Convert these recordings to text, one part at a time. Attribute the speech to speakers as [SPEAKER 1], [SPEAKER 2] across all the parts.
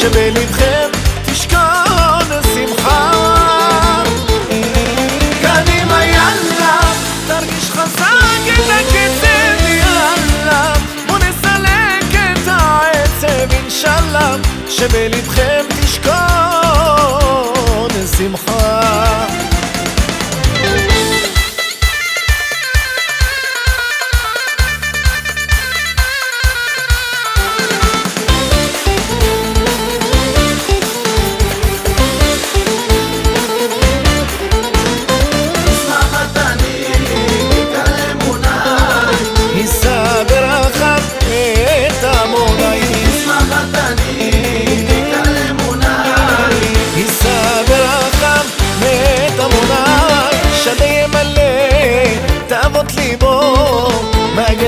[SPEAKER 1] שבלבכם תשכון שמחה קדימה יאללה, תרגיש חזק את הקצב יאללה. בוא נסלק את העצב אינשאללה שבלבכם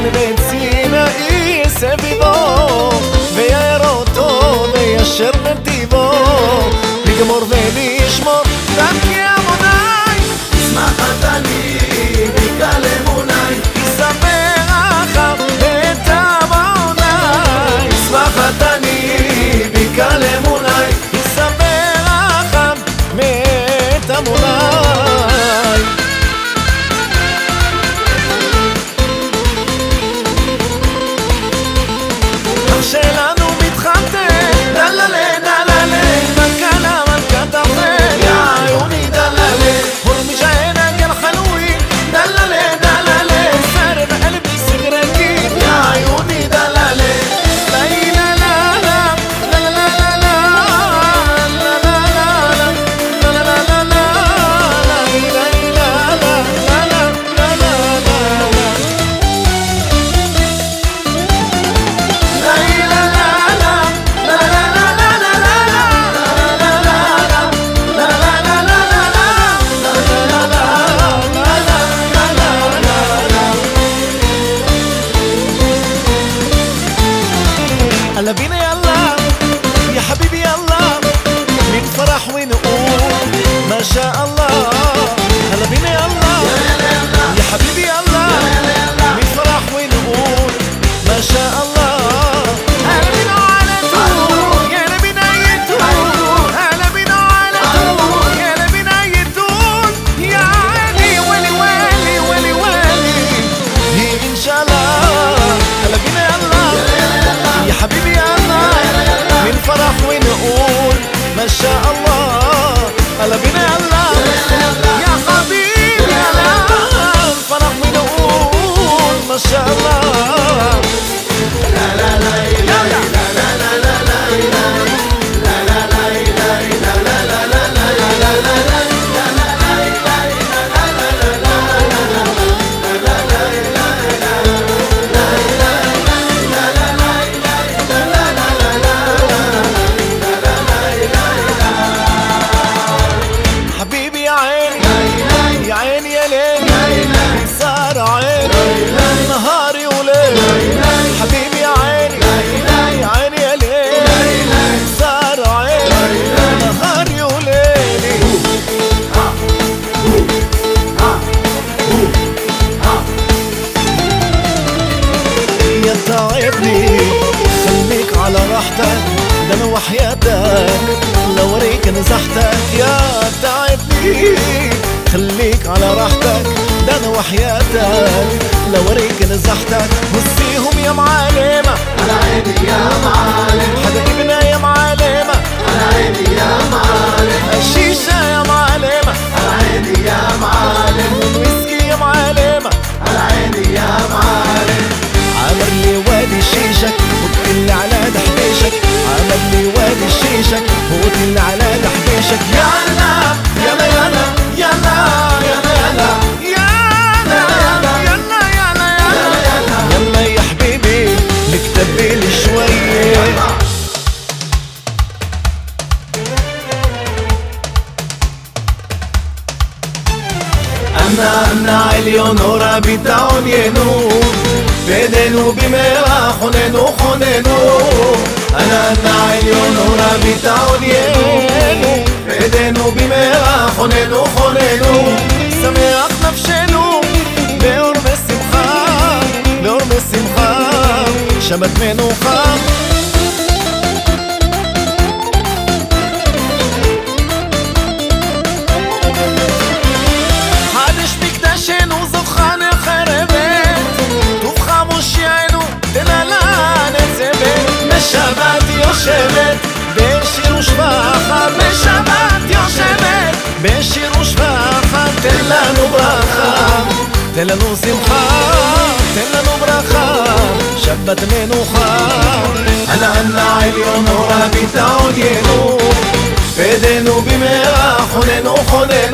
[SPEAKER 1] Ben ben zime i ויער אותו Ve a לגמור ולשמור רק sher ben tivo Tam يا تعبني خليك على راحتك ده أنا وحياتك. لو اوريك نزحتك يا تعبني. خليك على راحتك ده أنا وحياتك. لو اوريك نزحتك وصيهم يا معلمة
[SPEAKER 2] على عيني يا معلم.
[SPEAKER 1] حبايبنا يا معلمة
[SPEAKER 2] على عيني يا معلم.
[SPEAKER 1] الشيشة يا معلمة
[SPEAKER 2] على عيني يا معلم.
[SPEAKER 1] شيشك وتقل على دحبيشك عامر لي وادي شيشك وتقل على دحبيشك يلا يلا يلا يلا يلا يلا يلا يلا يلا يلا يا حبيبي نكتب لي شوية أنا أنا عليون ورا بتعونينو בינינו במהרה חוננו חוננו. ענן העליון הורה בתעוניינו בינינו במהרה חוננו חוננו. שמח נפשנו באור ושמחה באור ושמחה. שבת מנוחה. בשיר ושבחה, תן לנו ברכה, תן לנו שמחה, תן לנו ברכה, שבת מנוחה.
[SPEAKER 2] על הנא עליון אורה ביטאון ינו,
[SPEAKER 1] בידינו במאה חוננו חוננו